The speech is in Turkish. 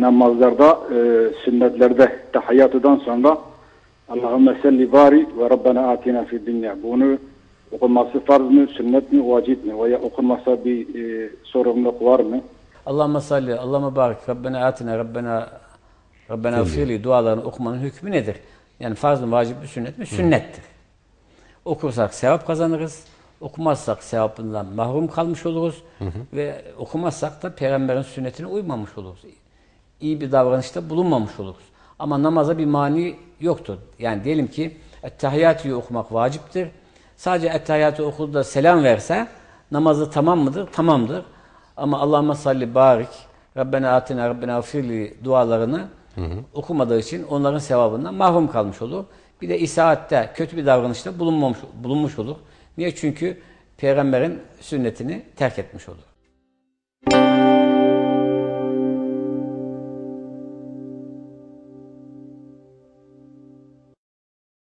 namazlarda, e, sünnetlerde tahiyyatıdan sonra Allahümme salli bari ve Rabbena atina fid dünya. Bunu okunması farz mı, sünnet mi, vacip mi? Veya okunmasa bir e, sorumluluk var mı? Allahümme salli, Allahümme barik, Rabbena atina, Rabbena Rabbena firli dualarını okumanın hükmü nedir? Yani farz mı, vacip mi, sünnet mi? Sünnettir. Okursak sevap kazanırız. Okumazsak sevabından mahrum kalmış oluruz. Ve okumazsak da peygamberin sünnetine uymamış oluruz. İyi bir davranışta bulunmamış oluruz. Ama namaza bir mani yoktur. Yani diyelim ki Ettehiyyatü'yü okumak vaciptir. Sadece Ettehiyyatü okudu da selam verse namazı tamam mıdır? Tamamdır. Ama Allahümme salli barik, Rabbena atina, Rabbena firli dualarını okumadığı için onların sevabından mahrum kalmış olur. Bir de isaatte, kötü bir davranışta bulunmamış, bulunmuş olur. Niye? Çünkü peygamberin sünnetini terk etmiş olur.